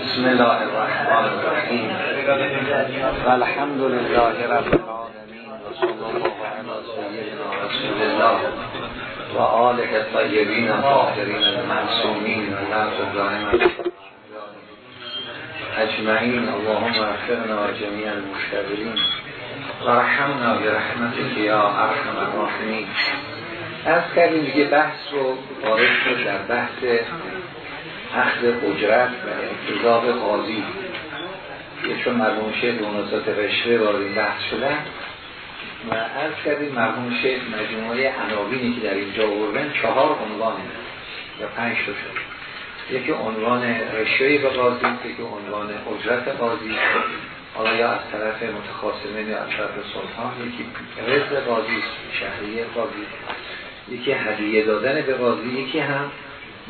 بسم الله الرحمن الرحیم. والحمد لله رب العالمین و صلی الله علی سیدنا رسول الله و آله الطیبین الطاهرین المعصومین و لا تضاهم اجمعین. اللهم اغفرنا جميع المشتغلین و رحمنا برحمتك یا ارحم الراحمین. از کردیم دیگه بحث رو وارد در بحث اخذ اجرت و انتظاب قاضی. یه چون مرموم شیخ مناسبت رشوه وارد این بحث شدن و از کردیم مرموم شیخ مجموعه عناوینی که در اینجا آوردن چهار عنوان یا پنج شد یکی عنوان رشوه به قاضی یکی عنوان اجرت قاضی. حالا یا از طرف متخاصمین یا از طرف سلطان یکی رزق قاضی شهریه قاضی. یکی هدیه دادن به قاضی یکی هم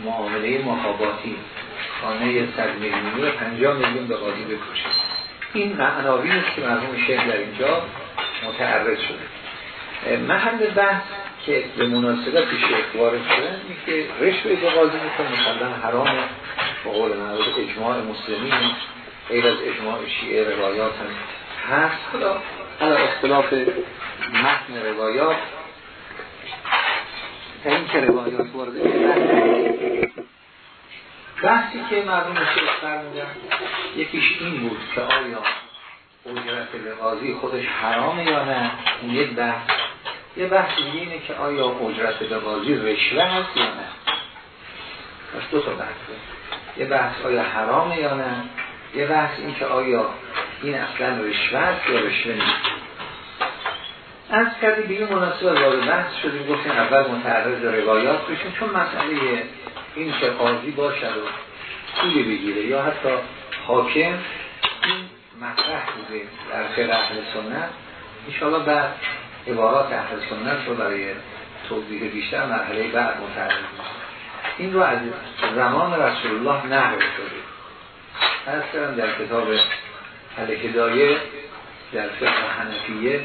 معامله محاباتی خانه 100 میلیونی و 50 میلیون به قاضی بکشه این معناوی است که مرحوم شیخ در اینجا متعرض شده. محل بحث که به مناسبت شیخ وارد شدن این که رشوه به قاضی می‌کنه مثلا حرام به قول معروف اجماع مسلمین غیر از اجماع شیعه روایات هم هست. حالا اختلاف متن روایات این که روایات وارد بحثی که مردم شیخ فرمودن یکیش این بود که آیا اجرت به خودش حرامه یا نه؟ این یک بحث. یه بحث دیگه اینه که آیا اجرت به رشوه هست یا نه؟ پس دو تا بحثه یه بحث آیا حرامه یا نه؟ یه بحث این که آیا این اصلا رشوه است یا رشوه نیست؟ از کردی به این مناسبت وارد بحث شدیم گفتیم اول متعرض روایات بشیم چون مسئله این که قاضی باشد و پولی بگیره یا حتی حاکم این مطرح بوده در فقه اهل سنت. انشاءالله بعد عبارات اهل سنت رو برای توضیح بیشتر مرحله بعد متعرض این رو از زمان رسول الله نقل شده. از در کتاب الهدایه در فقه حنفیه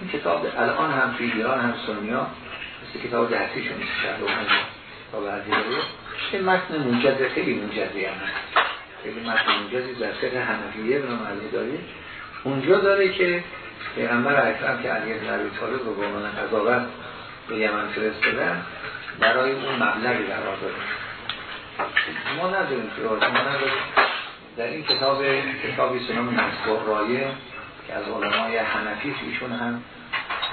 این کتاب الان هم توی ایران هم سنیا مثل کتاب درسی شون شهر و هم کتاب عزیزه این متن موجز خیلی موجزی هم هست. خیلی متن موجزی در فقه حنفیه به نام الهدایه اونجا داره که پیغمبر اکرم که علی بن ابی طالب رو به عنوان قضاوت به یمن فرستادن برای اون مبلغی قرار داره ما نداریم که ما نداریم. در این کتاب کتابی سنام مذکور رایه از علمای حنفی ایشون هم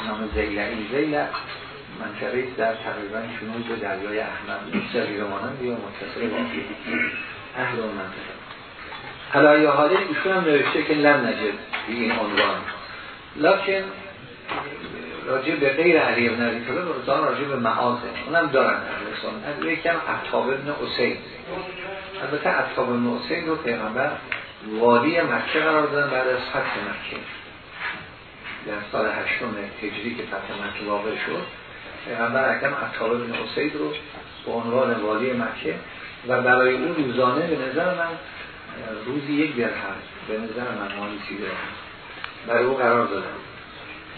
نام زیلعی. زیلع منطقه در تقریبا شنوز به دریای احمد. صغیر مانند یا متصل واقعی اهل اون منطقه. حالا یا ایشون هم نوشته که لم نجد به این عنوان. لکن راجع به غیر علی ابن علی طالب رضا راجع به معازه اونم دارن اهل سنت یکم اطاب ابن حسین. البته اطاب ابن حسین رو پیغمبر والی مکه قرار دادن بعد از فتح مکه. در سال هشتم هجری که فتح مکه واقع شد پیغمبر اکرم اطاب بن اسید رو به عنوان والی مکه و برای اون روزانه به نظر من روزی یک درهم به نظر من مالی سی درهم برای او قرار دادن.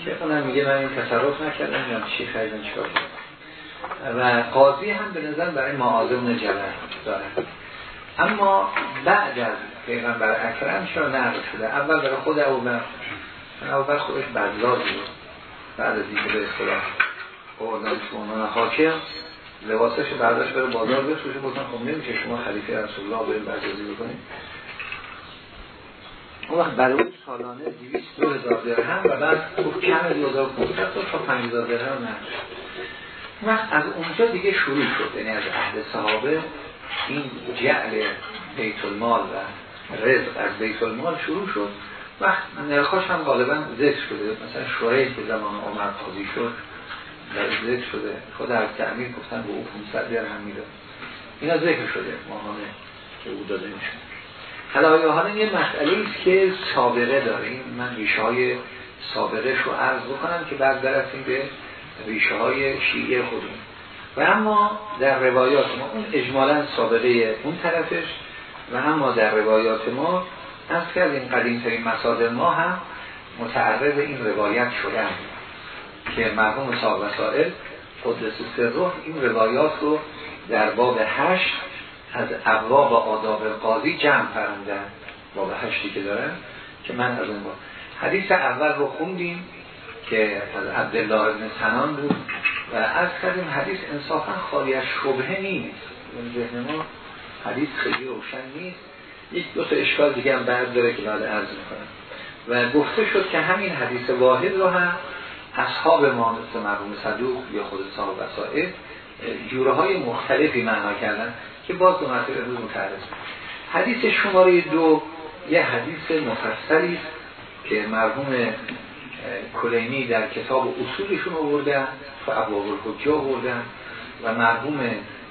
که اونم میگه من این تصرف نکردم یا چی خریدن چیکار و قاضی هم به نظر برای معاذ جبر داره اما بعد از پیغمبر اکرم چرا نقل شده؟ اول برای خود او بر اول خودش بدلاز بود. بعد از اینکه به اصطلاح آوردن تو عنوان حاکم لباسش برداشت بره بازار بفروشه. گفتن خب نمیشه شما خلیفه رسول الله بریم بردازی بکنید. اون وقت برای سالانه 200 دو هزار درهم و بعد گفت کم 2500 تا 5000 درهم نه وقت از اونجا دیگه شروع شد. یعنی از اهل صحابه این جعل بیت المال و رزق از بیت المال شروع شد. وقت نرخاش هم غالبا ذکر شده. مثلا شوره که زمان عمر قاضی شد در ذکر شده. خود از تعمیر گفتن به او 500 درهم می‌داد. اینا ذکر شده ماهانه که او داده میشه حالا یه مسئله است که سابقه داریم؟ من ریشه های سابقه رو عرض بکنم که بعد برسیم به ریشه های شیعه خودمون. و اما در روایات ما اون اجمالا سابقه اون طرفش و اما در روایات ما از کردیم قدیم ترین مسادر ما هم متعرض این روایت شدن که مرحوم صاحب وسائل قدس سر این روایات رو در باب هشت از ابواب آداب قاضی جمع فرمودن با به هشتی که دارن که من از اون با حدیث اول رو خوندیم که از عبدالله ابن سنان بود و از کردیم حدیث انصافا خالی از شبهه نیست. این ذهن ما حدیث خیلی روشن نیست. یک دو تا اشکال دیگه هم بعد داره که بعد عرض می‌کنم. و گفته شد که همین حدیث واحد رو هم اصحاب ما مثل مرحوم صدوق یا خود صاحب وسائل جوره های مختلفی معنا کردن که باز دو مرتبه امروز متعرض حدیث شماره دو یه حدیث مفصلی که مرحوم کلینی در کتاب اصولشون آوردن و ابواب الحجه آوردن و مرحوم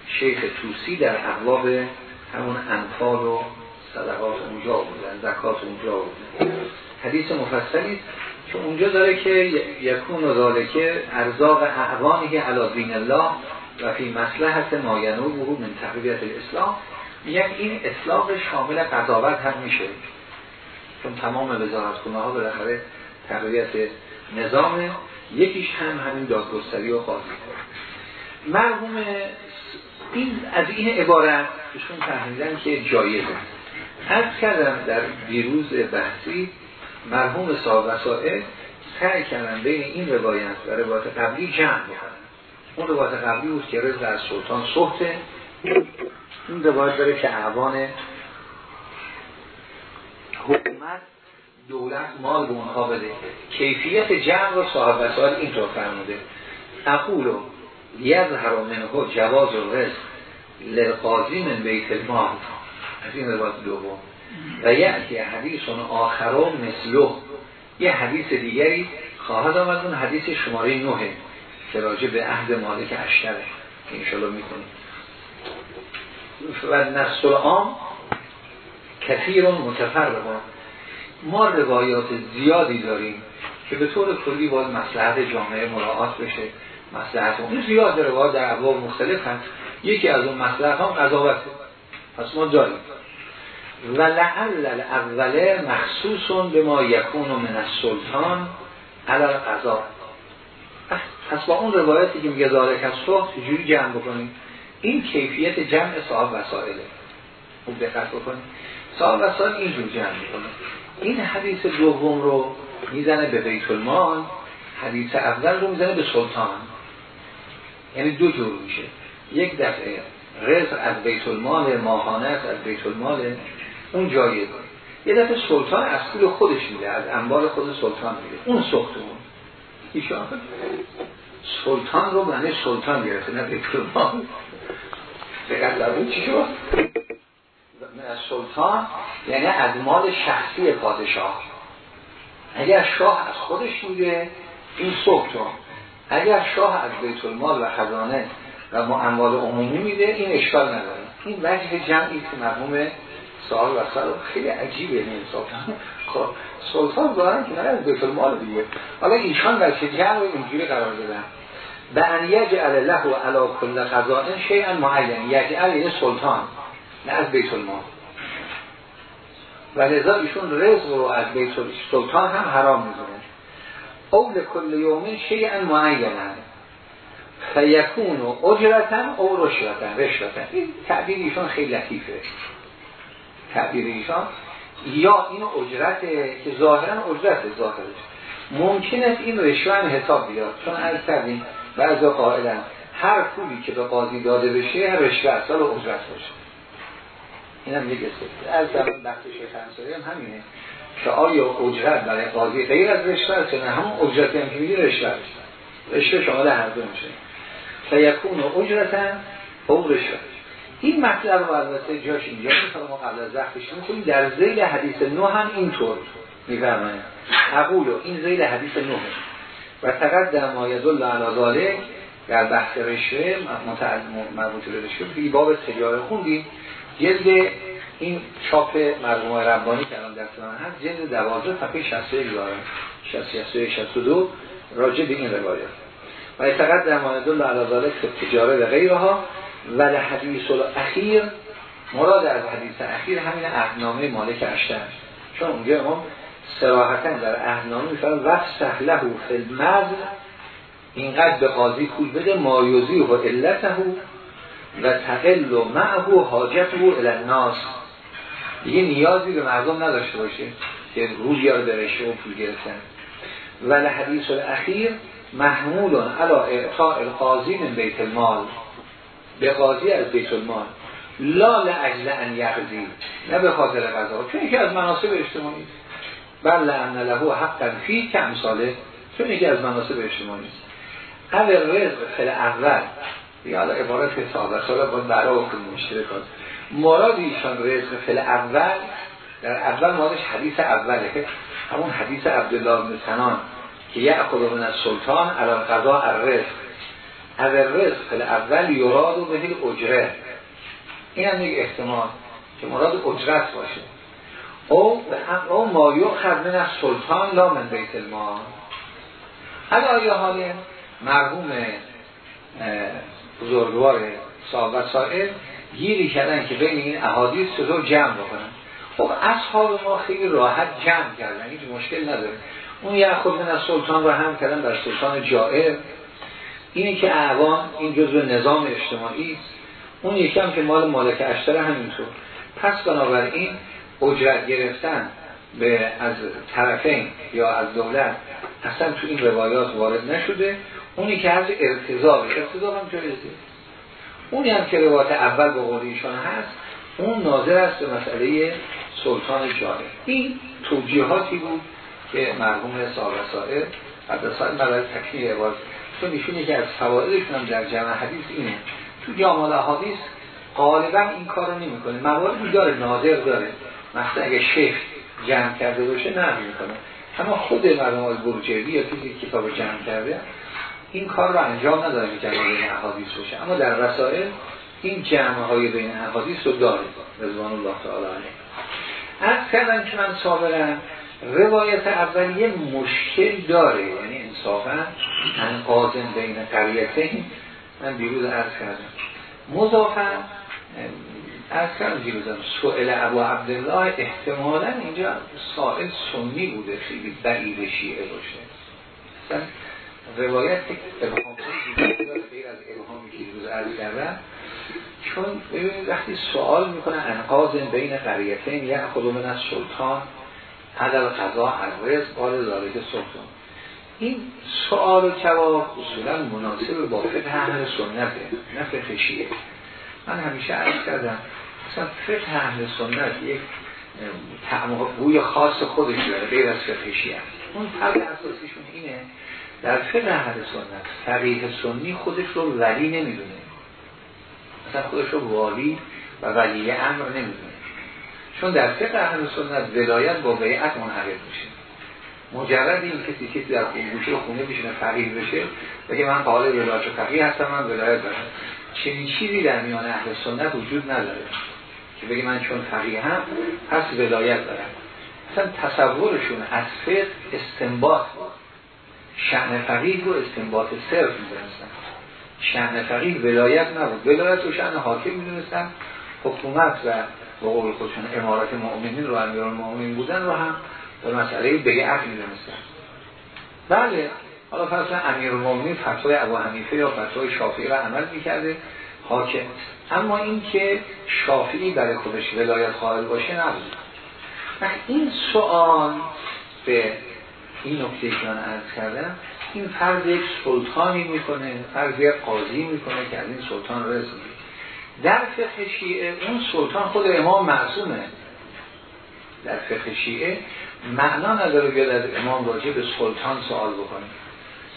شیخ توسی در ابواب همون انفال و صدقات اونجا بودن زکات اونجا بودن. حدیث مفصلی که اونجا داره که یکون و ذالکه ارزاق اعوانه علا دین الله و فی مسلحت ماینو بهو من تقویت الاسلام. میگن این اطلاق شامل قضاوت هم میشه. چون تمام وزارت خونه ها بالاخره تقویت نظام یکیش هم همین دادگستری و قاضی مرحوم این از این عبارت بهشون فهمیدن که جایزه. از کردم در دیروز بحثی مرحوم صاحب وسائل سعی کردن بین این روایت و روایت قبلی جمع بکنن. اون روایت قبلی بود که رزق از سلطان صحته این روایت داره که اعوان حکومت دولت مال به اونها بده. کیفیت جمع و صاحب وسائل اینطور فرموده. اقول و یظهر منه جواز و رزق للقاضی من بیت المال. از این روایت دوم. و یعنی حدیث اون آخر مثلو یه حدیث دیگری خواهد آمد اون حدیث شماره نوه. که راجع به عهد مالک اشتره که انشالله می‌کنیم. و نسل عام کثیر متفرق ما روایات زیادی داریم که به طور کلی باید مسلحت جامعه مراعات بشه. مسلحت اون زیاد روایات در ابواب مختلف هست یکی از اون مسلحت هم قضاوت. پس ما داریم و لعل الاول مخصوص به ما یکون من السلطان علال قضا پس با اون روایتی که میگه ذالک از جوری جمع بکنیم؟ این کیفیت جمع صاحب وسائله. خوب دقت بکنیم. صاحب وسائل اینجور جمع می‌کنه. این حدیث دوم رو می‌زنه به بیت المال حدیث اول رو می‌زنه به سلطان. یعنی دو جور میشه. یک دفعه رزق از بیت المال ماهانه از بیت المال اون جایه یه دفعه سلطان از پول خودش میده از انبار خود سلطان میده. اون سختمون. ایشان سلطان رو معنی سلطان گرفته نه بیت المال. دقت اون چی شد؟ سلطان یعنی از مال شخصی پادشاه. اگر شاه از خودش میده این سلطان. اگر شاه از بیت المال و خزانه و اموال عمومی میده این اشکال نداره. این وجه جمعی که مرحوم سوال و خیلی عجیبه این سلطان خب سلطان دارن که از بیت المال دیگه. حالا ایشان چه جمع اینجوری قرار دادن. به ان یجعل له و علا کل قضائن شیئا معین یجعل یعنی سلطان نه از بیت المال و لذا ایشون رزق رو از بیت سلطان هم حرام می‌دونه اول کل یومین شیئا معین فیکون و اجرتن او رشوتن رشوتن این تعبیر ایشون خیلی لطیفه. تعبیر ایشان. یا این اجرته که ظاهرا اجرته ظاهرش. ممکن است این رشوه هم حساب بیاد. چون از کردیم بعضا قائلا هر پولی که به قاضی داده بشه هر رشوه و اجرت باشه. این هم یک از زمان بخش شیخ همینه. که آیا اجرت برای قاضی غیر از رشوه است نه؟ همون اجرتی هم که میگی رشوه است. رشوه شامل هر دو میشه. فیکون اجرتن او رشوه. این مطلب رو البته جاش اینجا می‌خواد ما قبل از وقتش کنیم در زیل حدیث نو هم اینطور میفرمایه قبول این زیل حدیث نو و تقدم ما یدل علی ذالک در بحث رشوه مربوط رشوه بی باب تجاره خوندیم. جلد این چاپ مرحوم ربانی که الان دست من هست جلد 12 صفحه 61 داره 61 62 راجع به این روایت. و تقدم ما یدل علی ذالک تجاره و غیرها. و حدیث الاخیر مراد از حدیث اخیر همین اهنامه مالک اشتر. چون اونجا امام سراحتا در اهنامه میفرم وقت سهله فی المزل اینقدر به قاضی پول بده مایوزی و علته و تقل و معهو حاجت او الناس دیگه نیازی به مردم نداشته باشه که رو بیاره به رشته و پول گرفتن. ولی حدیث الاخیر محمول علا اعطاء القاضی من بیت المال. به قاضی از بیت المال. لا لعجل ان یقضی. نه به خاطر قضا. چون یکی از مناسب اجتماعی بل لعن له حقا فی کم ساله. چون یکی از مناسب اجتماعی اول رزق خیلی اول یا حالا عبارت صحابه ساله باید برای حکم مشترکات. مراد ایشان رزق فل اول در اول مادش حدیث اوله که همون حدیث عبدالله بن سنان که یه من از سلطان علا قضا الرزق. از رزق اول یراد و اجره. این هم یک احتمال که مراد اجرت باشه. او او مایو خدمن از سلطان لا من بیت المال. حالا آیا حال مرحوم بزرگوار صاحب و گیری کردن که بین این احادیث چطور جمع بکنن. خب اصحاب ما خیلی راحت جمع کردن هیچ مشکل نداره. اون یه خود من از سلطان رو هم کردن بر سلطان جائر. اینی که اعوان این جزء نظام اجتماعی اون یکی هم که مال مالک اشتر همینطور. پس بنابراین اجرت گرفتن به از طرفین یا از دولت اصلا تو این روایات وارد نشده. اونی که از ارتضاب ارتضاب هم جایزه. اونی هم که روایت اول با قول ایشان هست اون ناظر است به مسئله سلطان جاره این توجیهاتی بود که مرحوم صاحب سائر قدسان برای تکمیل عباد چون ایشون که از فوائدشون هم در جمع حدیث اینه. تو جامعه حدیث غالبا این کار رو نمی کنه مواردی داره ناظر داره. مثلا اگه شیخ جمع کرده باشه نه کنه اما خود مرحوم برجردی یا کسی کتاب جمع کرده این کار رو انجام نداره که جمع بین احادیث باشه. اما در رسائل این جمع های بین احادیث رو داره رضوان الله تعالی علیه. از کردم که من صابرم. روایت اولیه مشکل داره. یعنی انصافا قازم بین قریتین. من بیروز عرض کردم. مضافا از کردم دیروزم. سئل ابو عبدالله احتمالا اینجا سائل سنی بوده. خیلی بعید شیعه باشه. روایت از چون ببینید وقتی سوال می‌کنه انقاض بین قریتین یه خود من از سلطان عدل قضا الرز قال داره سلطان. این سوال و جواب اصولا مناسب با فقه اهل سنته نه فقه شیعه. من همیشه عرض کردم مثلا فقه اهل سنت یک تعمق بوی خاص خودش داره غیر از فقه شیعه. اون فرق اساسیشون اینه در فقه اهل سنت؟ فقیه سنی خودش رو ولی نمی‌دونه. مثلا خودش رو والی و ولی امر نمی‌دونه. چون در فقه اهل سنت ولایت با بیعت منعقد میشه؟ مجرد این کسی کسی در خونه خونه بشینه فقیه بشه بگه من قائل ولایت و فقیه هستم من ولایت دارم. چنین چیزی در میان اهل سنت وجود نداره که بگه من چون فقیه هم پس ولایت دارم. مثلا تصورشون از فقه استنباط. شعن فقیه رو استنباط صرف می‌دونستن. شعن فقیه ولایت نبود. ولایت رو شعن حاکم می‌دونستن. حکومت و با قول خودشون امارات مؤمنین رو امیران مؤمنین بودن رو هم به مسئله بیعت می‌دونستن. بله حالا فرض امیر المؤمنین فتوای ابو حنیفه یا فتوای شافعی رو عمل می‌کرده حاکم. اما این که شافعی برای خودش ولایت خواهد باشه نبود. این سوال به این نکته که من عرض کردم این فرض یک سلطانی می‌کنه فرض یک قاضی می‌کنه که از این سلطان رسید در فقه شیعه اون سلطان خود امام معصومه. در فقه شیعه معنا نداره بیاد از امام راجع به سلطان سوال بکنه.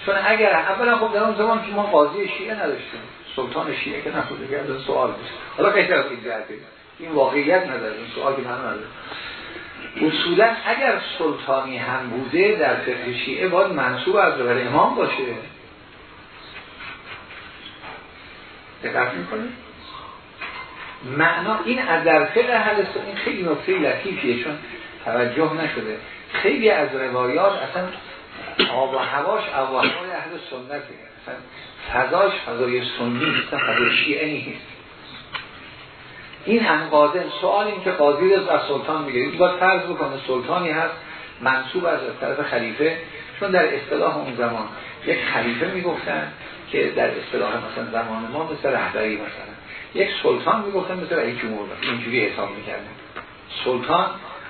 چون اگر اولا خب در اون زمان که ما قاضی شیعه نداشتیم سلطان شیعه که نبوده بیاد سوال بشه. حالا که این واقعیت نداره این سوال که من نداره. اصولا اگر سلطانی هم بوده در فقه شیعه باید منصوب از قبل امام باشه. دقت می‌کنه معنا این از در فقه اهل این خیلی نکته لطیفیه چون توجه نشده. خیلی از روایات اصلا آب و هواش آب و اهل سنته اصلا فضاش فضای سنی نیست فضای شیعه نیست. این هم قاضی سوال این که قاضی از سلطان میگه. این باید فرض بکنه. سلطانی هست منصوب از طرف خلیفه. چون در اصطلاح اون زمان یک خلیفه می‌گفتن که در اصطلاح مثلا زمان ما مثل رهبری مثلا. یک سلطان می‌گفتن مثل رئیس جمهور. اینجوری حساب می‌کردن. سلطان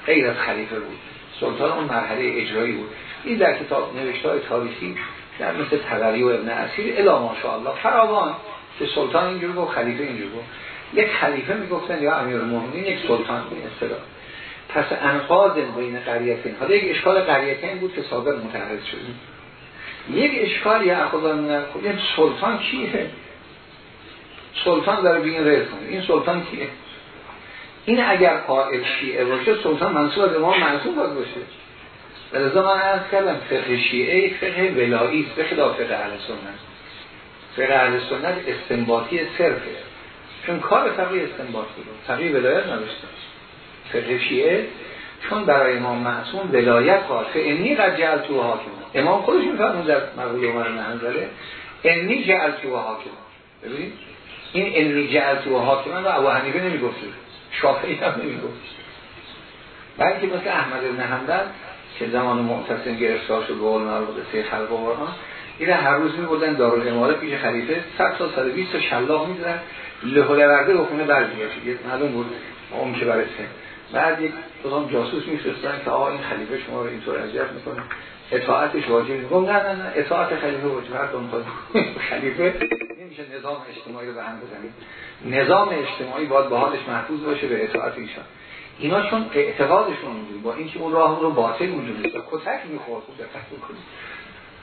غیر از خلیفه بود. سلطان اون مرحله اجرایی بود. این در کتاب نوشته های تاریخی در مثل تبری و ابن اسیر الا ماشاءالله فراوان. که سلطان اینجور گفت خلیفه اینجور گفت. یک خلیفه می‌گفتن یا امیر المؤمنین یک سلطان بود اصطلاح. پس انقاض بین قریتین. حالا یک اشکال قریتین بود که سابق متعرض شدیم یک اشکال یا اخوان خب یک سلطان کیه؟ سلطان داره بین رئیس این سلطان کیه؟ این اگر قائل شیعه باشه سلطان منصور به ما منصور باید باشه. لذا من عرض کردم فقه شیعه فقه ولایی به خلاف فقه اهل سنت. فقه اهل سنت استنباطی صرفه. چون کار فقه استنباط بود. فقه ولایت نداشته فقه شیعه چون برای امام معصوم ولایت خواهد. انی قد جعل تو حاکم امام خودش میفرمون در مقبول عمر منظره انی جعل تو حاکم ببینید؟ این انی جعل تو حاکم رو ابو حنیفه نمی‌گفت شافعی هم نمی‌گفت بلکه مثل احمد بن حنبل که زمان معتصم گرفتار شد به قول مربوط سه خلق و قرآن این هر روز می بودن دارالاماره پیش خلیفه 100 تا 120 تا شلاق می‌زدن. لهوله ورده به خونه برمیگشت معلوم بود اون که برسه بعد یک کدام جاسوس میفرستن که آقا این خلیفه شما رو اینطور اذیت می‌کنه. اطاعتش واجب میگم نه نه نه اطاعت خلیفه واجب. هر دون خلیفه نمیشه نظام اجتماعی رو به هم بزنید نظام اجتماعی باید به حالش محفوظ باشه به اطاعت ایشان. اینا چون اعتقادشون اونجوری با اینکه اون راه رو باطل وجود داشت کتک می‌خورد خوب دقت بکنید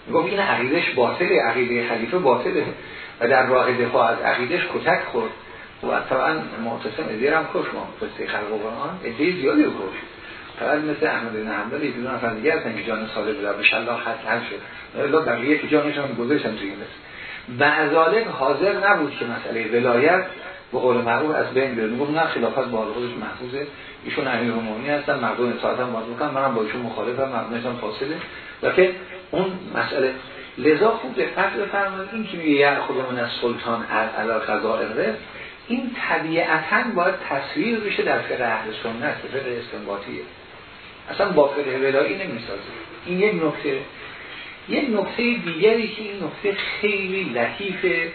میگم این عقیدش باطله عقیده خلیفه باطله. و در راه دفاع از عقیدش کتک خورد. و طبعا معتصم ادیر هم کش ما قصه خلق و قرآن ادهی زیادی رو کش فقط مثل احمد بن حنبل یه دو نفر دیگه هستن که جان ساله بودن. به شلا خط حل شد. الا بقیه که جانشان گذاشتن توی این بعضالک حاضر نبود که مسئله ولایت به قول معروف از بین بیاد میگم نه خلافت با خودش محفوظه. ایشون امیر المومنین هستن مردم اطاعت هم باید بکنن. منم با ایشون مخالفم مردمشون فاصله. لکن اون مسئله لذا خوب دقت بفرمایید. این که میگه خودمون از سلطان علی قضاء الرزق این طبیعتا باید تصویر بشه در فقه اهل سنت فقه استنباطیه. اصلا با فقه ولایی نمی‌سازه. این یک نکته. یک نکته دیگری که این نکته خیلی لطیفه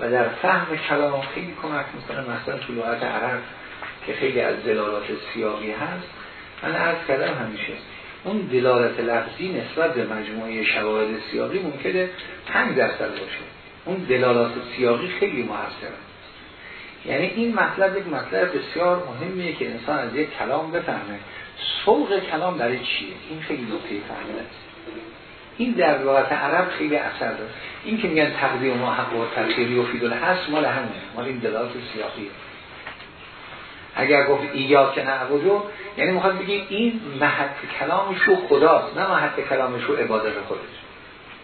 و در فهم کلام خیلی کمک می‌کنه مثلا تو لغت عرب که خیلی از دلالات سیاقی هست. من عرض کردم همیشه. اون دلالت لفظی نسبت به مجموعه شواهد سیاقی ممکنه 5 درصد باشه. اون دلالات سیاقی خیلی موثره. یعنی این مطلب یک مطلب بسیار مهمیه که انسان از یک کلام بفهمه. سوق کلام برای چیه؟ این خیلی نکته فهمیده این در لغت عرب خیلی اثر داره. این که میگن تقدیم ما حق و تلخیری و فیدول هست مال همه مال این دلالات سیاقیه. اگر گفت ایا که نعبدو یعنی می‌خواد بگی این محط کلامش رو خداست نه محط کلامش رو عبادت خودش.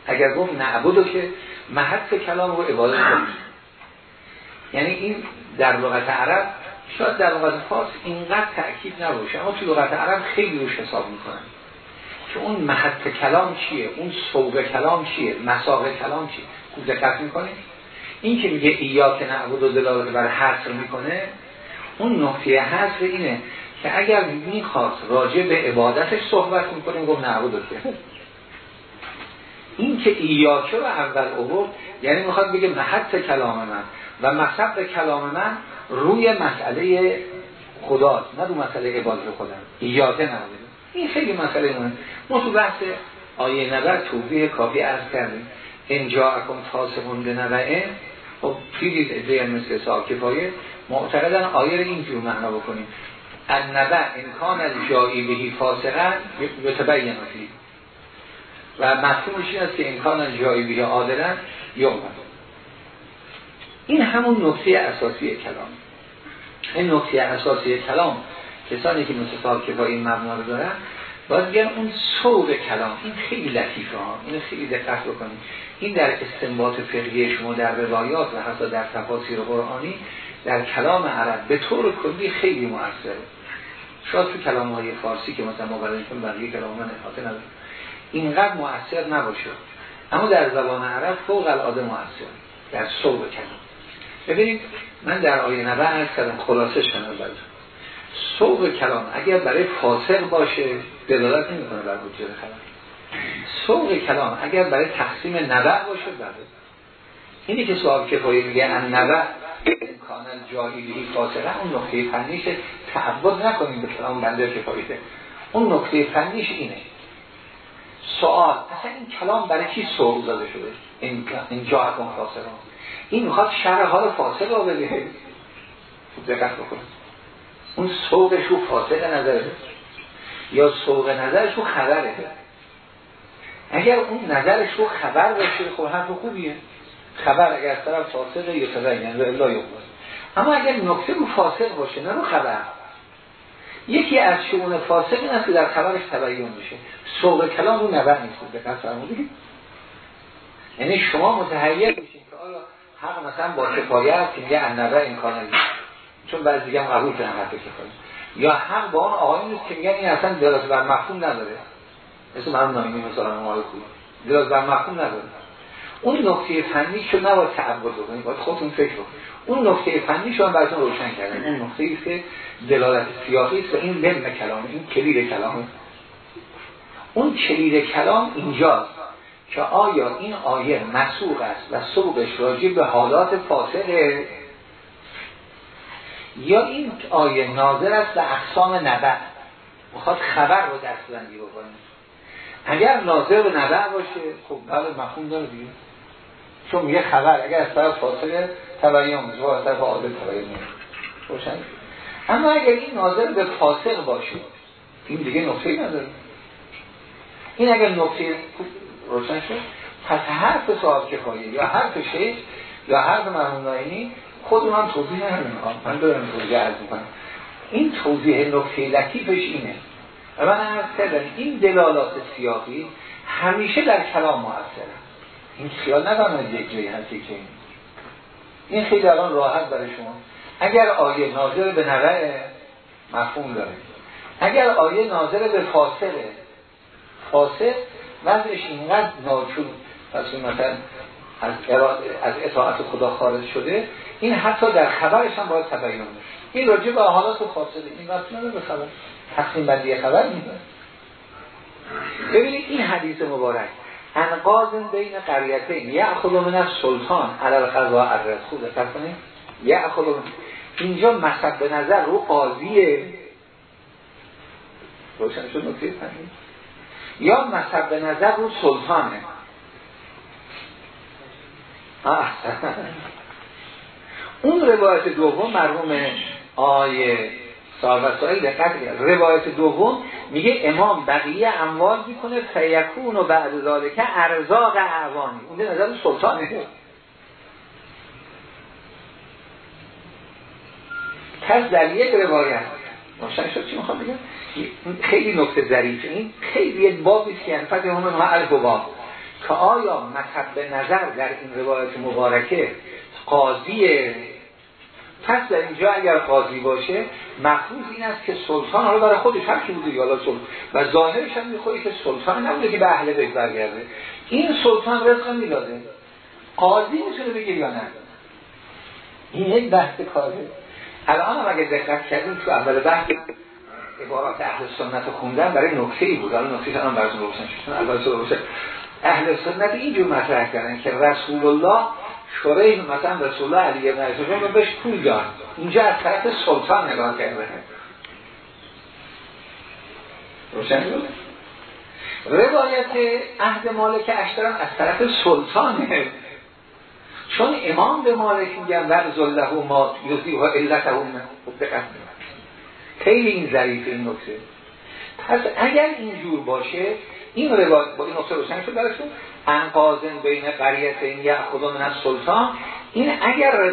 اگر گفت نعبدو که محط کلام رو عبادت خودش. یعنی این در لغت عرب شاید در لغت فارس اینقدر تأکید نباشه اما تو لغت عرب خیلی روش حساب می‌کنن. که اون محط کلام چیه؟ اون سوق کلام چیه؟ مساق کلام چیه؟ خوب دقت می‌کنه این که میگه ایا که نعبد و دلالت بر حصر می‌کنه اون نقطه حصر اینه که اگر می‌خواست راجع به عبادتش صحبت می‌کنه گفت نعبد که این که ایاکه رو اول اوورد یعنی می‌خواد بگه محط کلام من و مصب کلام من روی مسئله خداست نه رو مسئله عبادت خودم. ایاکه نعبد این خیلی مسئله مهم ما تو بحث آیه نبر توضیح کافی از کردیم. انجا اکم فاسقون به نبعه خب پیدید مثل سال کفایه معتقدن آیه رو اینجور معنا بکنیم. النبع امکان از جایی بهی فاسقن یتبیناتی و مفهومش این است که امکان از جایی بهی عادلن یوم این همون نقطه اساسی کلام. این نقطه اساسی کلام کسانی که مثل صاحب که این مبنا رو دارن باید بگن اون صور کلام این خیلی لطیفه ها این خیلی دقت بکنید. این در استنباط فقهی شما در روایات و حتی در تفاسیر قرآنی در کلام عرب به طور کلی خیلی موثره. شاید تو کلام های فارسی که مثلا ما برای بقیه کلام احاطه ندارم اینقدر مؤثر نباشه. اما در زبان عرب فوق العاده مؤثر در صور کلام. ببینید من در آیه نبه از کردم خلاصه شنم سوق کلام اگر برای فاسق باشه دلالت نمی‌کنه بر وجود کلام سوق کلام اگر برای تقسیم نبع باشه بله. اینی که صاحب کفایی میگه ان نبع امکان جاهلی فاصله اون نقطه فنیش تعبد نکنیم به کلام بنده کفایته اون نقطه فنیش اینه. سوال اصلا این کلام برای کی سوال داده شده؟ این, این جا کن فاصله این می‌خواد شرح حال فاصله رو بده دقت بکنید. اون سوقش رو فاصله نظره یا سوق نظرش رو خبره. اگر اون نظرش رو خبر باشه خب حرف خوبیه. خبر اگر طرف فاسقه یا تبین و الا اما اگر نکته رو فاسق باشه نه رو خبر. یکی از شمون فاسق این است که در خبرش تبیین میشه. سوق کلام رو نبر نیست به فرمودید یعنی شما متحیر میشین که آیا حق مثلا با کفایت که میگه انبه این کار چون بعضی دیگه هم قبول کنن حرف کفایت یا حق با اون آقایی نیست که میگن این اصلا دراز بر مفهوم نداره. مثل من نامی مثلا مال خوب دراز بر مفهوم نداره. اون نکته فنی شو نباید تعبد بکنید باید خودتون فکر کنید اون نکته فنی شو هم براتون روشن کردن اون نکته است که دلالت سیاقی است و این لم کلام این کلید کلام. اون کلید کلام اینجاست که آیا این آیه مسوق است و سوقش راجع به حالات فاسقه؟ یا این آیه ناظر است به اقسام نبع؟ می‌خواد خبر رو دستبندی بکنه. اگر ناظر به نبع باشه خب بله مفهوم داره دیگه. چون یه خبر اگر از طرف فاصله تبیین میشه از طرف عادل تبیین روشن؟ اما اگر این ناظر به فاسق باشه این دیگه نقطه نداره. این اگر نقطه روشن شد؟ پس حرف صاحب کفایه یا حرف شیخ یا حرف مرحوم ناینی خود هم توضیح نمی‌خوام من دارم توضیح عرض می‌کنم. این توضیح نقطه لطیفش اینه. و من عرض کردم این دلالات سیاقی همیشه در کلام مؤثره این خیال ندارم یک جایی هستی که این خیلی الان راحت برای شما. اگر آیه ناظر به نوع مفهوم داره. اگر آیه ناظر به فاصله. فاصل وضعش اینقدر ناچون. پس مثلا از, از اطاعت خدا خارج شده. این حتی در خبرش هم باید تبیین این راجع به حالات فاصله. این وقت نداره به خبر. تقسیم بندی خبر نیست. ببینید این حدیث مبارک. انقاض بین قریتین. یأخذ من سلطان علی القضاء الرد خود دقت کنید یأخذ اینجا مصب به نظر رو قاضیه. روشن شد نکته یا مصب به نظر رو سلطانه. اون روایت دوم مرحوم آیه سال و سائل دقت روایت دوم میگه امام بقیه اموال می‌کنه فیکون و بعد ذالکه ارزاق اعوانی. اون نظر سلطانه. پس در یک روایت روشن شد چی می‌خوام بگم؟ خیلی نکته ظریفه این خیلی یک بابی که انفت همون الف باب که آیا مطب نظر در این روایت مبارکه قاضی پس در اینجا اگر قاضی باشه مفروض این است که سلطان حالا برای خودش هر کی بوده حالا سلطان و ظاهرش هم می‌خوری که سلطان نبوده که به اهل بیت برگرده. این سلطان رزق می‌داده. قاضی می‌تونه بگه یا نه؟ این یک بحث کاره. الان هم اگه دقت کردیم تو اول بحث عبارات اهل سنت خوندن برای نکته ای بود. الان نکته هم براتون روشن شد اول اهل سنت اینجور مطرح کردن که رسول الله شوره مثلا رسول الله علی ابن ابی بهش پول داد. اینجا از طرف سلطان نگاه کرده. روشن بود روایت عهد مالک اشتران از طرف سلطانه. چون امام به مالک میگن ورز الله ما یزی و علت هم خیلی این ظریف این نکته. پس اگر اینجور باشه این روایت با این نقطه روشن شد براتون انقاضن بین قریت این یه خدا من از سلطان. این اگر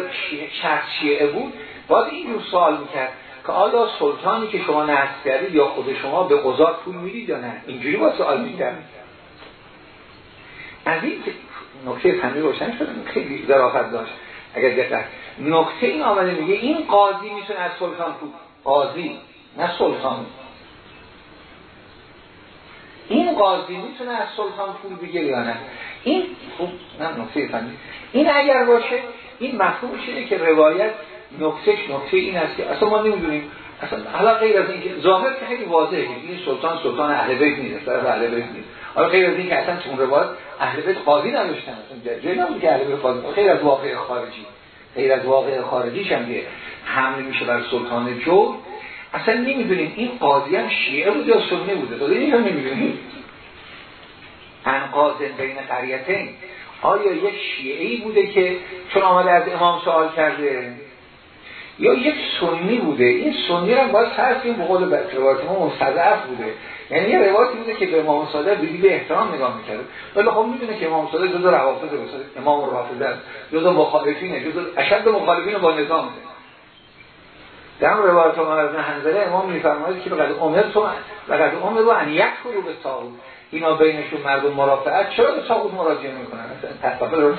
شخص شیعه بود باید اینجور سوال می‌کرد که آیا سلطانی که شما نصب کردید یا خود شما به قضات پول می‌دید یا نه؟ اینجوری با سوال می‌کرد. از این نکته فنی روشن شد خیلی ظرافت داشت. اگر دقت نکته این آمده میگه این قاضی می‌تونه از سلطان پول. قاضی نه سلطان. این قاضی می‌تونه از سلطان پول بگیره یا نه؟ این خوب نه نکته فنی. این اگر باشه این مفهومش اینه که روایت نکتهش نکته این است که اصلا ما نمی‌دونیم. اصلا حالا غیر از اینکه ظاهر که خیلی واضحه این سلطان سلطان اهل بیت نیست طرف اهل بیت نیست. حالا غیر از اینکه اصلا چون روایت اهل بیت قاضی نداشتن اصلا جایی نبود که اهل بیت قاضی غیر از واقع خارجی. غیر از واقع خارجیش هم که حمل میشه بر سلطان جو اصلا نمی‌دونیم. این قاضی هم شیعه بود یا سنی بوده این هم نمی‌دونیم. انقاض بین قریتین. آیا یک شیعه بوده که چون آمده از امام سوال کرده؟ یا یک سنی بوده؟ این سنی رو باید کنیم به قول روایت ما مستضعف بوده. یعنی یه روایتی بوده که به امام صادق بیدی به احترام نگاه می‌کرد. ولی خب می‌دونه که امام صادق جزء روافض مثلا امام رافضه است. جزء مخالفینه. جزء اشد مخالفین با نظام. در روایت عمر از حنظله امام میفرماید که بقید عمر تو بقید عمر رو ان یک به ساقود اینا بینشون مردم مرافعت. چرا به ساقود مراجعه می‌کنن؟ اصلا تطبیق رو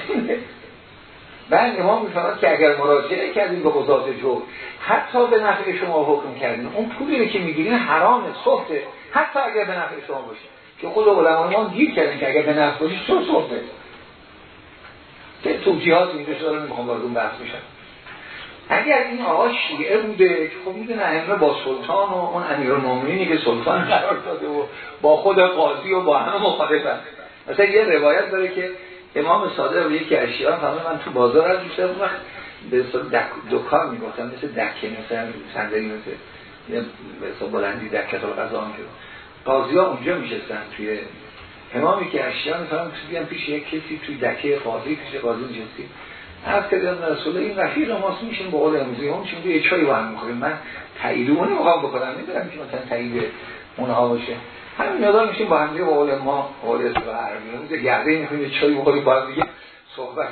بعد امام میفرماید که اگر مراجعه کردیم به قضات جو حتی به نفع شما حکم کردین. اون پولی که می‌گیرین حرام سخته حتی اگر به نفع شما باشه. که خود علما ما گیر کردن که اگر به نفع باشه چون سخته که توجیهات اینجا شده رو نمی‌خوام وارد بحث میشن اگر این آقا شیعه بوده که خب می‌دونه همه با سلطان و اون امیر که سلطان قرار داده و با خود قاضی و با همه مخالفن. مثلا یه روایت داره که امام صادق به یکی اشیاء فهمه من تو بازار از اون وقت به دک دکان می‌گفتم مثل دکه مثل صندلی مثل به بلندی دکه تو هم قاضی ها اونجا میشستن توی امامی که اشیاء مثلا هم پیش یک کسی توی دکه قاضی پیش قاضی نشستی. از که رسول این رفیق ماست میشیم با قول امروزی هم چون یه چایی با هم می‌خوریم. من تایید اون نمی‌خوام بکنم نمی‌دونم که مثلا تایید اونها باشه. همین مقدار میشیم با هم دیگه با قول ما قول اسم عربی گرده میخویم یه چایی بخوریم با هم دیگه صحبت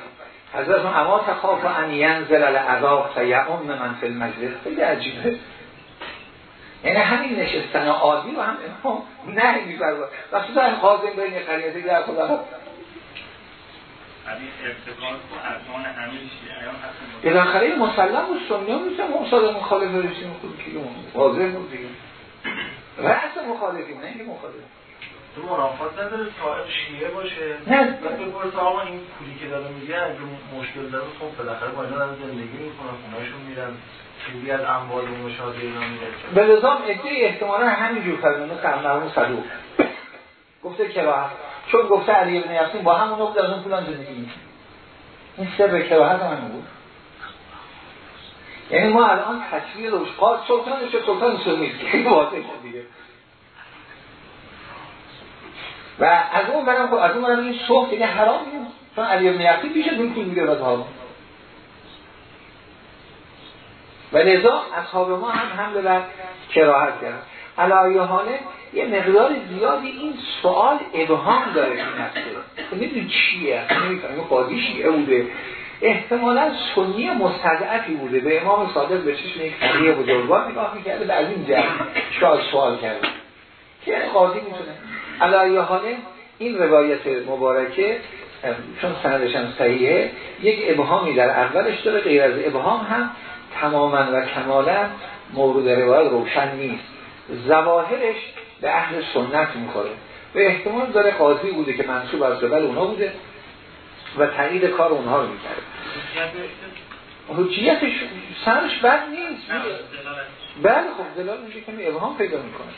حضرت اما تخاف ان ینزل العذاب فیعم من فی المجلس. خیلی عجیبه. یعنی همین نشستن عادی رو هم امام نه میبر وقتی این قاضی بین قریته در خدا بالاخره مسلم و سنی هم نیستم مصادق مخالف رسیم خود که واضح بود دیگه. رأس مخالفی نه اینکه مخالف تو منافات نداره صاحب شیعه باشه؟ نه. بپرس آقا این پولی که داره میگه اگه مشکل داره خب بالاخره با اینا دارن زندگی می‌کنن خونهشون میرن. چیزی از اموال و مشاهده اینا میره به نظام احتمالا همینجور فرمونه مرحوم صدوق گفته کراهت. چون گفته علی ابن یاسین با همون نقطه از اون پولان زندگی این سر کراهت هم بود. یعنی ما الان تصویر روش قاد سلطان چه سلطان سلمی خیلی واضح دیگه. و از اون برم خب از اون برم این صحب دیگه حرام نیست چون علی ابن یقی پیش از این پول میگه رضا و لذا اصحاب ما هم حمله بر کراهت کردن. علایه حاله یه مقدار زیادی این سوال ابهام داره این نفسه می‌دونی چیه؟ نمی‌فهمه قاضی شیعه بوده؟ احتمالا سنی مستضعفی بوده. به امام صادق به چشم یک فقیه بزرگوار نگاه می‌کرده به از این جهت شاید سوال کرده. که قاضی می‌تونه. علایه حاله این روایت مبارکه چون سندش هم صحیحه یک ابهامی در اولش داره. غیر از ابهام هم تماما و کمالا مورد روایت روشن نیست. زواهرش به اهل سنت می‌خوره. به احتمال داره قاضی بوده که منصوب از قبل اونا بوده و تایید کار اونها رو می‌کرده حجیتش سرش بد نیست. بله خب دلال میشه که ابهام پیدا می‌کنه.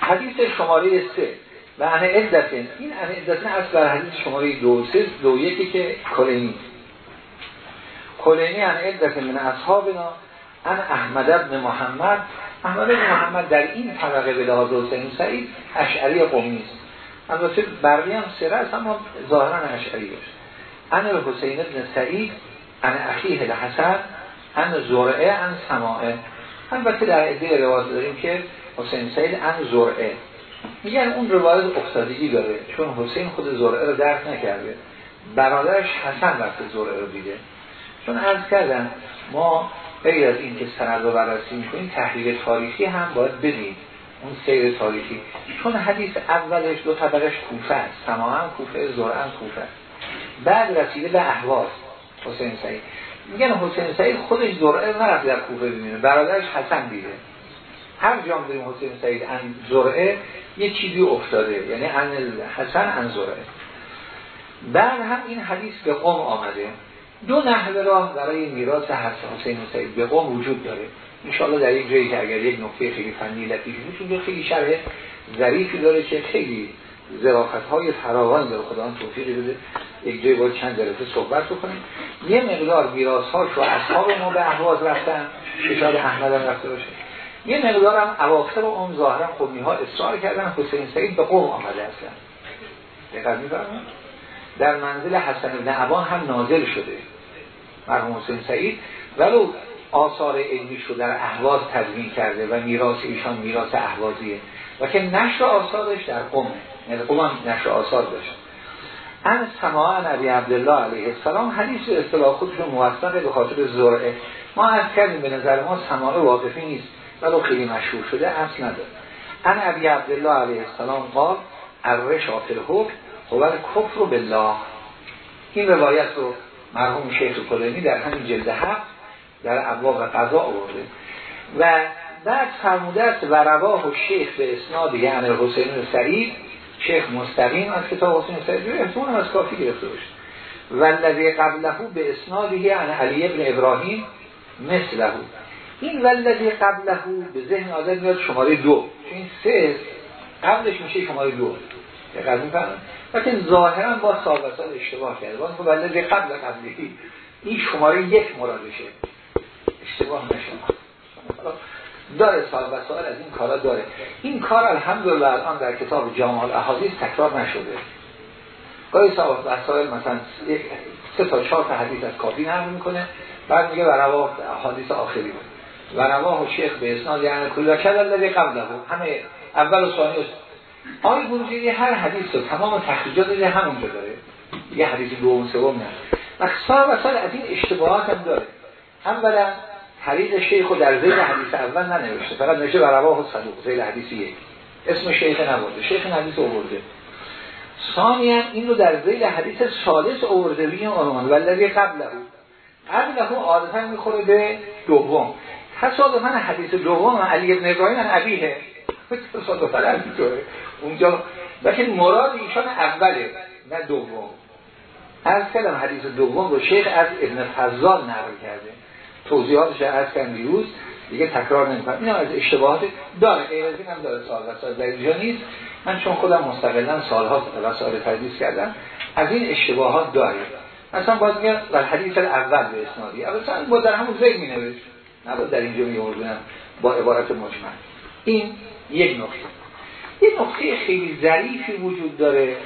حدیث شماره سه. و انه عدتن این انه عدتن از بر حدیث شماره دو سه دو یکی که کلینی. کلینی انه عدتن من اصحابنا ان احمد ابن محمد احمد ابن محمد در این طبقه به لحاظ حسین سعید اشعری قومی است. البته برقی هم سره است اما ظاهرا اشعری است ان حسین ابن سعید ان اخیه الحسن ان زرعه ان سماعه. البته در عده روایت داریم که حسین سعید ان زرعه. میگن اون روایت افتادگی داره چون حسین خود زرعه رو درک نکرده. برادرش حسن وقت زرعه رو دیده. چون عرض کردن ما غیر از این که سند رو بررسی می‌کنیم تحلیل تاریخی هم باید بدید. اون سیر تاریخی. چون حدیث اولش دو طبقش کوفه است. تماما کوفه زرعن کوفه بعد رسیده به احواز حسین سعید. میگن حسین سعید خودش زرعه نرفت در کوفه ببینه. برادرش حسن دیده هر جام داریم حسین سعید ان زرعه یه چیزی افتاده. یعنی ان حسن ان زرعه. بعد هم این حدیث به قوم آمده. دو نحوه راه برای میراث حسین و سعید به قوم وجود داره. انشاءالله در یک جایی که اگر یک نقطه خیلی فنی لطیفی می‌تونه خیلی شرح ظریفی داره که خیلی ظرافت های فراوان داره. خدا توفیق بده یک جای باید چند جلسه صحبت بکنیم. یه مقدار میراث ها و اصحاب ما به احواز رفتن. شاید احمد هم رفته باشه. یه مقدار هم اواخر اون ظاهرا خونی ها اصرار کردن. حسین سعید به قوم آمده دقیق میفرمایید؟ در منزل حسن بن عبان هم نازل شده مرحوم حسین سعید. ولو آثار علمی رو در احواز تضمین کرده و میراث ایشان میراث احوازیه. و که نشر آثارش در قومه یعنی قوم هم نشر آثار داشت. ان سماع نبی عبدالله علیه السلام حدیث اصطلاح خودشون موثقه به خاطر زرعه. ما از کردیم به نظر ما سماع واقفی نیست ولو خیلی مشهور شده اصل نداره. ان ابی عبدالله علیه السلام قال الرش آفر حکم هو کفر بالله. این روایت رو مرحوم شیخ کلینی در همین جلد هفت در ابواب قضا آورده. و بعد فرموده است و رواه و شیخ به اسناد یعنی حسین سعید شیخ مستقیم از کتاب حسین سعید احتمال از کافی گرفته باشه. و الذی قبله به اسنادی یعنی علی ابن ابراهیم مثله این ولدی قبله به ذهن آدم میاد شماره دو. این سه قبلش میشه شماره دو. دقیق می‌فهمم لیکن ظاهرا با سال و سال اشتباه کرده واسه ولدی قبل قبلی این شماره یک مرادشه. اشتباه نشه داره سال و سال از این کارا داره. این کار الحمدلله الان در کتاب جامع الاحادیث تکرار نشده. گاهی سال وسائل مثلا سه تا چهار تا حدیث از کافی نقل می‌کنه بعد میگه و روا حدیث آخری بود. و رواه شیخ به اسناد یعنی کل کل الذی قبله همه اول و ثانی آقای بروجردی هر حدیث رو تمام تخریجات دیگه همونجا داره. یه حدیث دوم سوم نه سال و سال از این اشتباهات هم داره. اولا طریق شیخ رو در زیر حدیث اول ننوشته. فقط نوشته و رواه صدوق زیر حدیث یک. اسم شیخ نبوده شیخ حدیث آورده ثانیا این رو در زیر حدیث سالس آورده روی عنوان ولذی قبله قبله عادتا می‌خوره به دوم. تصادفا حدیث دوم علی ابن ابراهیم عبیه تصادفا همینطوره اونجا لیکن مراد ایشان اوله نه دوم. از کلم حدیث دوم رو شیخ از ابن فضال نقل کرده. توضیحاتش از کردم دیروز. دیگه تکرار نمی‌کنم. این از اشتباهات داره. غیر این هم داره. سال و در اینجا نیست. من چون خودم مستقلا سالها وسائل تدریس کردم از این اشتباهات داره. مثلا باز میگم در حدیث اول به اسنادی. اول با در همون زید می نوشت نباید در اینجا می با عبارت مجمع این یک نقطه. یک نقطه خیلی ظریفی وجود داره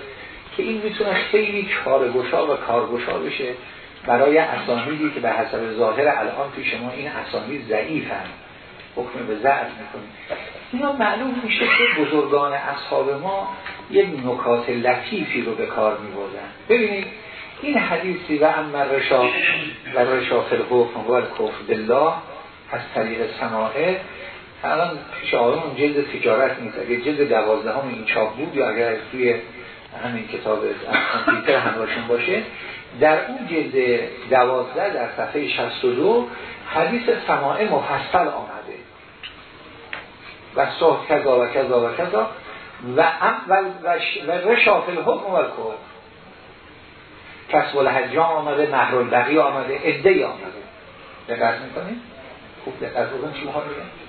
که این می‌تونه خیلی کارگشا و کارگشا بشه برای اسامیدی که به حسب ظاهر الان پیش ما این اسامی ضعیف هم حکم به ضعف می‌کنیم اینا معلوم میشه که بزرگان اصحاب ما یک نکات لطیفی رو به کار میبردن. ببینید این حدیثی و امر رشا و رشا فلحکم و کفر بالله از طریق سماعه الان پیش اون جلد تجارت نیست. اگر جلد دوازده هم این چاپ بود یا اگر توی همین کتاب کامپیوتر همراهشون باشه در اون جلد دوازده در صفحه 62 حدیث سماعه مفصل آمده. و صحت کذا و کذا و کذا. و اول و رشافل حکم و کن کسب الحجام آمده مهر البقی آمده ادهی آمده. دقت می‌کنیم خوب دقت بکن چی مخواد بگم؟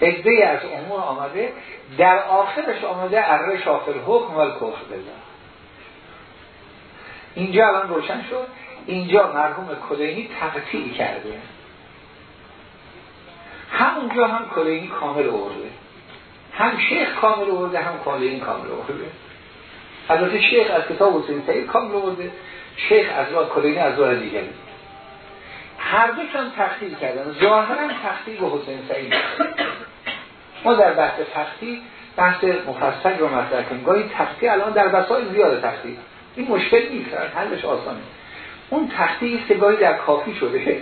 ادهی از امور آمده در آخرش آمده اره شافل حکم و کفر بزن اینجا الان روشن شد. اینجا مرحوم کلینی تقطیع کرده. همونجا هم کلینی کامل آورده. هم شیخ کامل آورده هم کلینی کامل آورده. البته شیخ از کتاب حسین سعید کامل آورده. شیخ از راه کلینی از راه دیگه هر دوشان تخصیل کردن. ظاهرا تخصیل به حسین سعید. ما در بحث تخصیل بحث مفصل رو مطرح کنیم. گاهی تخصیل الان در بسای زیاد تخصیل این مشکل نیست حلش آسانه. اون تختی سگاهی در کافی شده.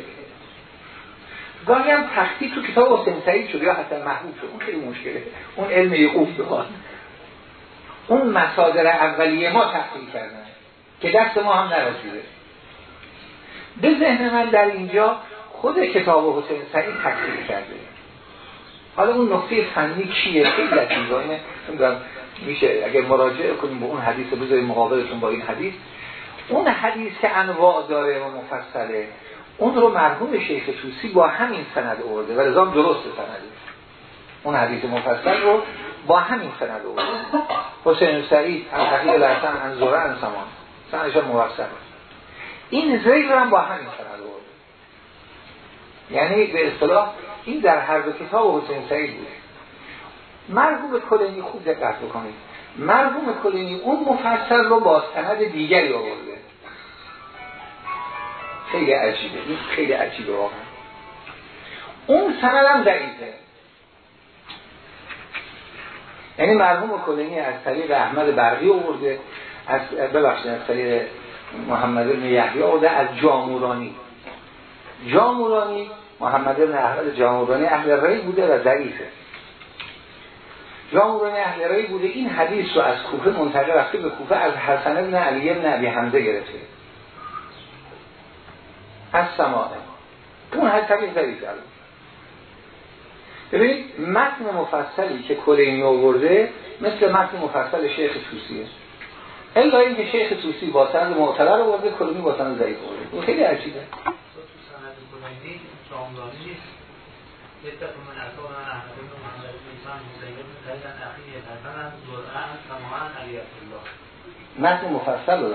گاهی هم تختی تو کتاب حسین سعید شده یا حتی محبوب شده. اون خیلی مشکله. اون علم یقوف دهان اون مصادر اولیه ما تختی کردن که دست ما هم نرسیده. به ذهن من در اینجا خود کتاب حسین سعید تکثیر کرده. حالا اون نقطه فنی چیه؟ خیلی لطیفانه میشه اگر مراجعه کنیم به اون حدیث بذاریم مقابلتون با این حدیث. اون حدیث که انواع داره و مفصله. اون رو مرحوم شیخ توسی با همین سند آورده و رضام درست سندی اون حدیث مفصل رو با همین سند آورده. حسین سعید از حقیق لحسن ان زوره ان سمان سندش موثق این زیل هم با همین سند بود یعنی به اصطلاح این در هر دو کتاب حسین سعید بود. مرحوم کلینی خوب دقت بکنید. مرحوم کلینی اون مفصل رو با سند دیگری آورده. خیلی عجیبه. این خیلی عجیبه واقعا. اون سند هم ضعیفه. یعنی مرحوم کلینی از طریق احمد برقی آورده از ببخشید از طریق محمد بن یحیی آورده از جامورانی. جامورانی محمد بن احمد جامورانی اهل ری بوده و ضعیفه. جامورانی اهل ری بوده. این حدیث رو از کوفه منتقل رفته به کوفه از حسن بن علی بن ابی حمزه گرفته. از سماعه. اون حدیث طبیعی ضعیف ببینید متن مفصلی که کلینی آورده مثل متن مفصل شیخ توسیه. الا اینکه شیخ توسی با سند معتبر آورده کلینی با سند ضعیف آورده. خیلی عجیبه. متن مفصل رو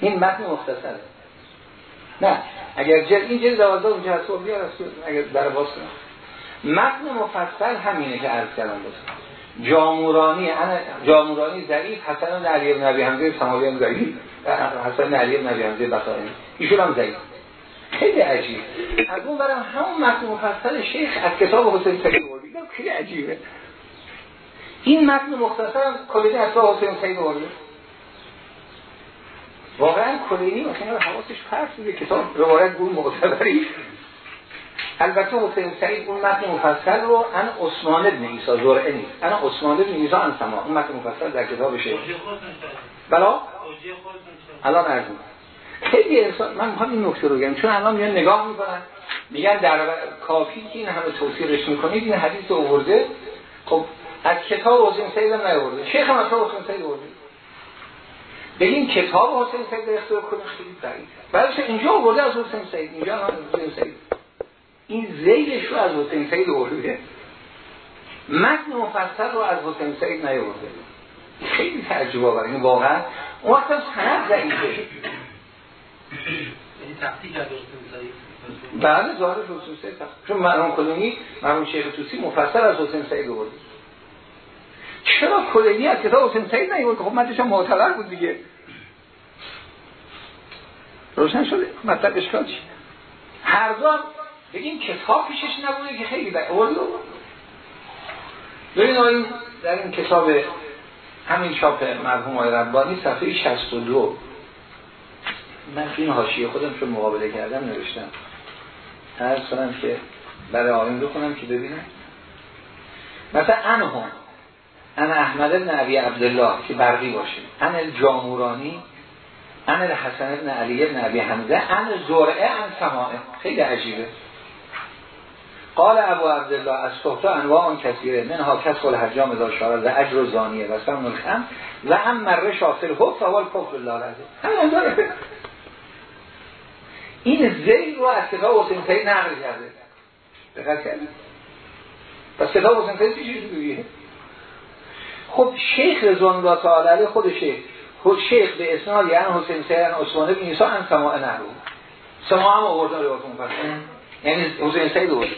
این متن مختصره. نه اگر جل این جل دوازده اونجا هست بیار اگر در باز کنم. متن مفصل همینه که عرض کردم بسید جامورانی جامورانی ضعیف حسن علی بن ابی حمزه سماوی هم ضعیف. حسن علی بن ابی حمزه بخاری ایشون هم ضعیف. خیلی عجیب. از اون برم همون متن مفصل شیخ از کتاب حسین سعید آوردی خیلی عجیبه. این متن مختصر کلیدی از حسین سعید آورده واقعا کلینی مثلا حواسش پرس بوده. کتاب روایت بود معتبری. البته حسین سعید اون متن مفصل رو ان عثمان ابن عیسی زرعه نیست. انا عثمان ابن عیسی ان سما. اون متن مفصل در کتاب شیخ. بلا؟ الان عرض خیلی انسان من می‌خوام این نکته رو بگم. چون الان میان نگاه می‌کنن میگن در کافی که این همه توصیرش می‌کنید این حدیث آورده خب از کتاب حسین سعید هم نیاورده شیخ هم از حسین سعید آورده بگیم کتاب حسین سعید اختیار کنه خیلی ضعیف بعدش اینجا آورده از حسین سعید اینجا هم حسین سعید این زیلش رو از حسین سعید آورده متن مفصل رو از حسین سعید نیاورده خیلی تعجب آور. این واقعا اون وقت سند ضعیفه. بله ظاهر حسین سعید چون مرحوم کلونی مرحوم شیخ توسی مفصل از حسین سعید آورده. چرا کلینی از کتاب حسین سعید نیورد؟ خب مدش معتبر بود دیگه. روشن شده؟ مطلب اشکال چی؟ هر دو بگیم کتاب پیشش نبوده که خیلی بر اول ببین این در این کتاب همین چاپ مرحوم آقای ربانی صفحه 62 من این حاشیه خودم رو مقابله کردم نوشتم. هر کنم که برای آقایون بکنم که ببینم. مثلا انهم ان احمد بن عبی عبدالله که برقی باشه. ان الجامورانی ان الحسن بن علی بن عبی حمزه ان زرعه ان سماعه. خیلی عجیبه. قال ابو عبدالله از صحبت انواع کثیره منها کسب الحجام اذا شارع و اجر زانیه و سمن الخم و هم مره شافل حب فوال کفر الله رزه همین داره. این زیل رو از کتاب حسین سید نقل کرده. دقت کردید؟ پس کتاب حسین سید چیزی خب شیخ رضوان الله تعالی خود شیخ. خود شیخ به اسناد یعنی حسین سید عثمان بن عیسی ان سماع نهرو. سماع هم آورده روایت مفصل یعنی حسین سید آورد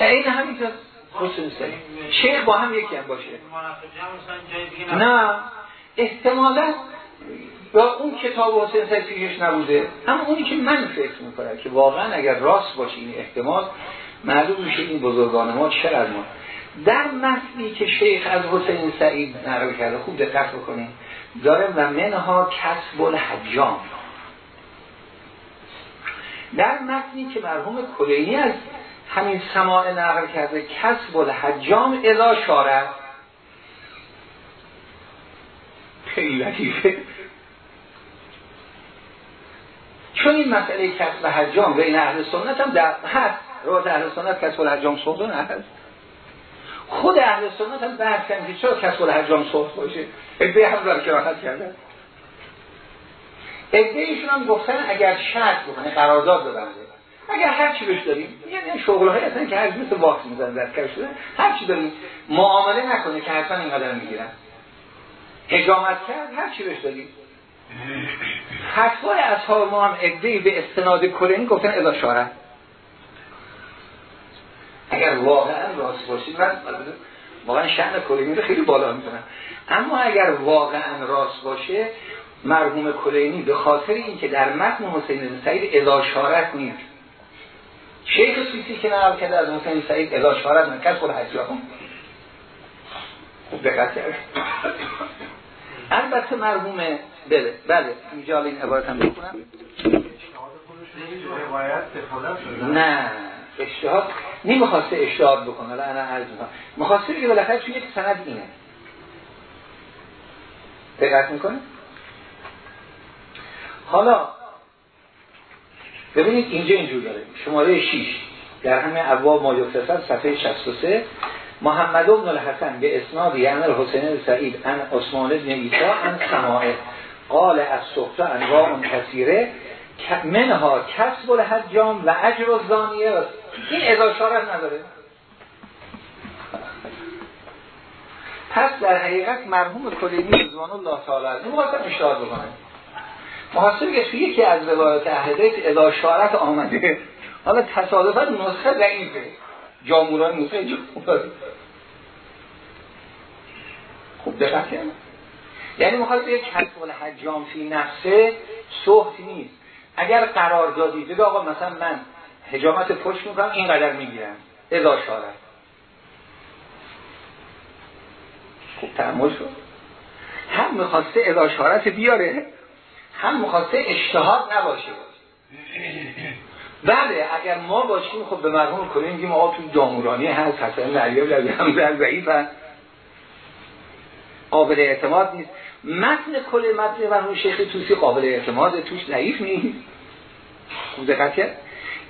این همین که حسین سید شیخ با هم یکی هم باشه. نه. احتمالا یا اون کتاب حسین پیشش نبوده هم اونی که من فکر می‌کنم که واقعا اگر راست باشه این احتمال معلوم میشه این بزرگان ما چقدر ما. در متنی که شیخ از حسین سعید نقل کرده خوب دقت بکنیم داره و منها کسب الحجام. در متنی که مرحوم کلینی از همین سماع نقل کرده کسب الحجام الا شاره خیلی لطیفه. چون این مسئله کسب حجام بین اهل سنت هم در هست روات اهل سنت کسب الحجام صحبه هست خود اهل سنت هم بحث کردن که چرا کسب الحجام صحبت باشه. ادعای هم در کراحت کردن. ادعایشون هم گفتن اگر شرط بکنه قرارداد ببنده. اگر هر چی بهش داریم یعنی شغل های هستن که هر مثل واکس می‌زنن در کار شده هر چی داریم معامله نکنه که حتما اینقدر می‌گیرن. هجامت کرد هر چی بهش دادیم فتوای اصحاب ما هم ادهی به استناد کلینی گفتن اذا شاره اگر واقعا راست باشید من واقعا شأن کلینی رو خیلی بالا می‌تونن اما اگر واقعا راست باشه مرحوم کلینی به خاطر اینکه در متن حسین بن سعید اذا شارت نیست. شیخ سوسی که نقل کرده از حسین سعید اذا شارت نکرد خود حجام خوب دقت کرد. البته مرحوم بله بله. اینجا این عبارت هم بکنم نه اشتهاد نمی‌خواسته اشتهاد بکنه. حالا انا عرض می‌کنم. می‌خواسته بگه بالاخره توی یک سند اینه. دقت می‌کنه حالا ببینید اینجا اینجور داره. شماره 6 در همه ابواب ما یکتسر صفحه 63 محمد بن الحسن به اسناد یعنی حسین سعید ان عثمان بن عیسی ان سماعه. قال از صحبه انواع کثیره منها کسب الحجام و اجر الزانیه این ازاشارت نداره. پس در حقیقت مرحوم کلینی رضوان الله تعالی این مقاسم اشتهاد بکنه. محاسب که توی یکی از روایات اهل بیت ازاشارت آمده. حالا تصادفا نسخه ضعیفه. جاموران نسخه جاموران. خوب دقت یعنی می‌خواد یک کسب الحجام فی نفسه صحت نیست. اگر قرار دادی بگه آقا مثلا من حجامت پشت می‌کنم اینقدر می‌گیرم. اذا شارت خوب تحمل شد. هم می‌خواسته اذا شارت بیاره هم می‌خواسته اشتهاد نباشه. بله اگر ما باشیم خب به مرحوم کنیم میگیم آقا تو دامورانی هست حسن علیه لبی هم ضعیف قابل اعتماد نیست. متن کل متن مرحوم شیخ توسی قابل اعتماد توش ضعیف نیست. خوب دقت کرد؟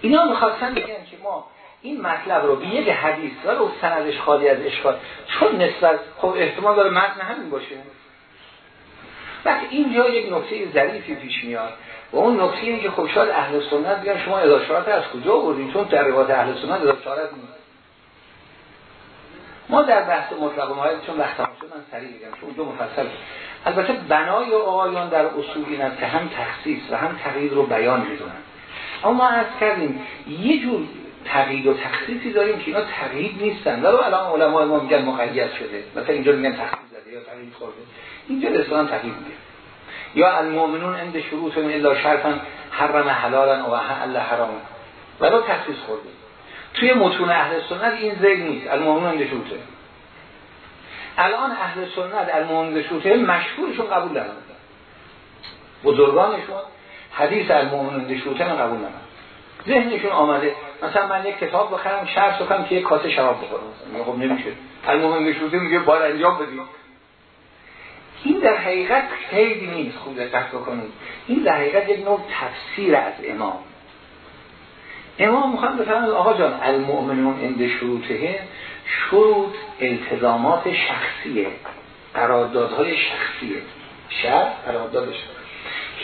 اینا می‌خواستن بگن که ما این مطلب رو به یک حدیث و سندش خالی از اشکال. چون نسبت خب احتمال داره متن همین باشه. وقتی اینجا یک نکته ظریفی پیش میاد. و اون نکته اینه که خب شاید اهل سنت بگن شما اداشارت از کجا بردین چون در روایت اهل سنت اداشارت نیست. ما در بحث مطلق ماهد چون وقت شد من سریع بگم چون دو مفصل. البته بنای آقایان در اصول این که هم تخصیص و هم تغییر رو بیان می‌دونن. اما ما از کردیم یه جور تقیید و تخصیصی داریم که اینا تقیید نیستن. ولو الان علماء ما میگن مقید شده. مثلا اینجا میگن تخصیص زده یا تقیید خورده. اینجا اصلا تقیید میگه یا المؤمنون عند شروط الا شرطا حرم حلالا و حل حرام. ولو تخصیص خورده. توی متون اهل سنت این زیل نیست. المؤمنون عند شروطه. الان اهل سنت المؤمنون عند شروطه مشهورشون قبول دارن. بزرگانشون حدیث المؤمنون عند شروطه من قبول ندارن ذهنشون آمده. مثلا من یک کتاب بخرم شرط کنم که یک کاسه شراب بخورم. خب نمیشه. المهم بشوده میگه باید انجام بدیم. این در حقیقت خیلی نیست خوب دقت بکنید. این در حقیقت یک نوع تفسیر از امام. امام می‌خوام بفرمایید آقا جان المؤمنون عند شروطه شروط التزامات شخصیه قراردادهای شخصیه شرط قرارداد شخصیه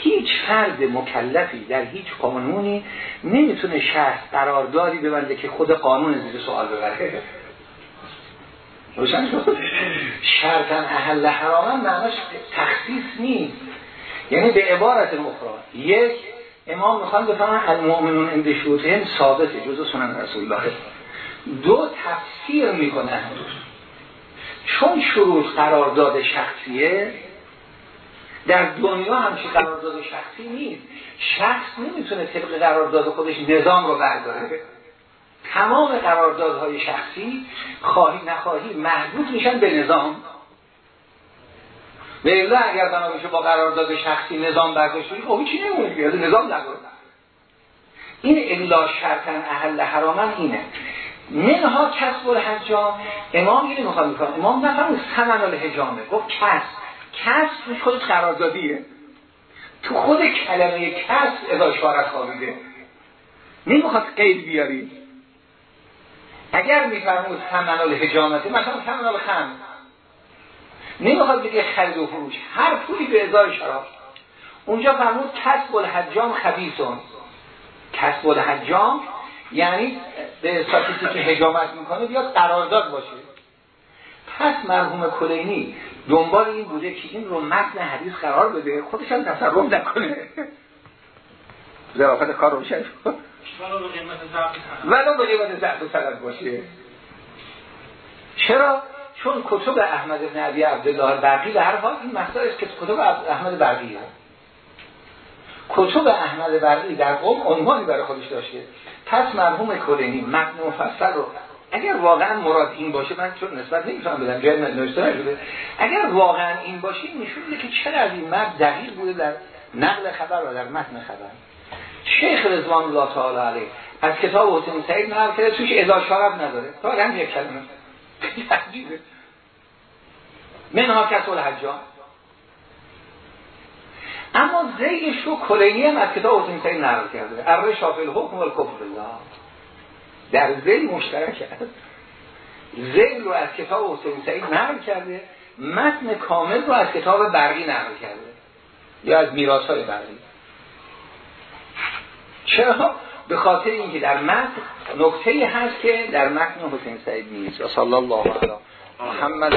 هیچ فرد مکلفی در هیچ قانونی نمی‌تونه شهر قراردادی ببنده که خود قانون زیر سوال ببره. روشن شد؟ شرطا اهل حراما معناش تخصیص نیست. یعنی به عبارت اخرى یک امام می‌خوان بفهمن المؤمنون عند شروطهم ثابته جزء سنن رسول الله. دو تفسیر می‌کنن. چون شروط قرارداد شخصیه در دنیا همچی قرارداد شخصی نیست. شخص نمی‌تونه طبق قرارداد خودش نظام رو برداره. تمام قراردادهای شخصی خواهی نخواهی محدود میشن به نظام. به اگر بنا بشه با قرارداد شخصی نظام برداشت خب چی نمونه نظام نگرد این الا شرطن اهل حراما اینه. منها کسب الحجام. امام اینو می‌خواد می‌کنه امام نفهم سمن الحجامه. گفت کسب. کسب خودش قراردادیه. تو خود کلمه کسب ادا شارت خوابیده. نمی‌خواد قید بیاری. اگر میفرمود ثمن هجامته مثلا ثمن خم نمی‌خواد بگه خرید و فروش. هر پولی به ازای شراب اونجا فرمود کسب الحجام خبیثون. کسب الحجام یعنی به استاتیسی که هجامت می‌کنه بیاد قرارداد باشه. پس مرحوم کلینی دنبال این بوده که این رو متن حدیث قرار بده خودش هم تصرف نکنه. ظرافت کار روشن شد. ولو به قیمت ضعف و سند باشه. چرا؟ چون کتب احمد بن عبی عبدالله برقی به هر حال این مسائل است که کتب احمد برقی هست کتب احمد برقی در قوم عنوانی برای خودش داشته پس مرحوم کلینی متن مفصل رو اگر واقعا مراد این باشه من چون نسبت نمی‌تونم بدم جای نوشته نشده اگر واقعا این باشه نشون میده که چقدر این مرد دقیق بوده در نقل خبر و در متن خبر. شیخ رضوان الله تعالی علیه از کتاب حسین سعید نقل کرده توش ازاشارت نداره. تا هم یک کلمه. عجیبه منها کسول حجان اما زیش رو کلینی هم از کتاب سعید نقل کرده. اره شافل حکم و کفر الله در زیل مشترک کرد زیل رو از کتاب حسین سعید نقل کرده. متن کامل رو از کتاب برقی نقل کرده. یا از میراث های برقی. چرا؟ به خاطر اینکه در متن نکته هست که در متن حسین سعید نیست صلی الله علیه محمد.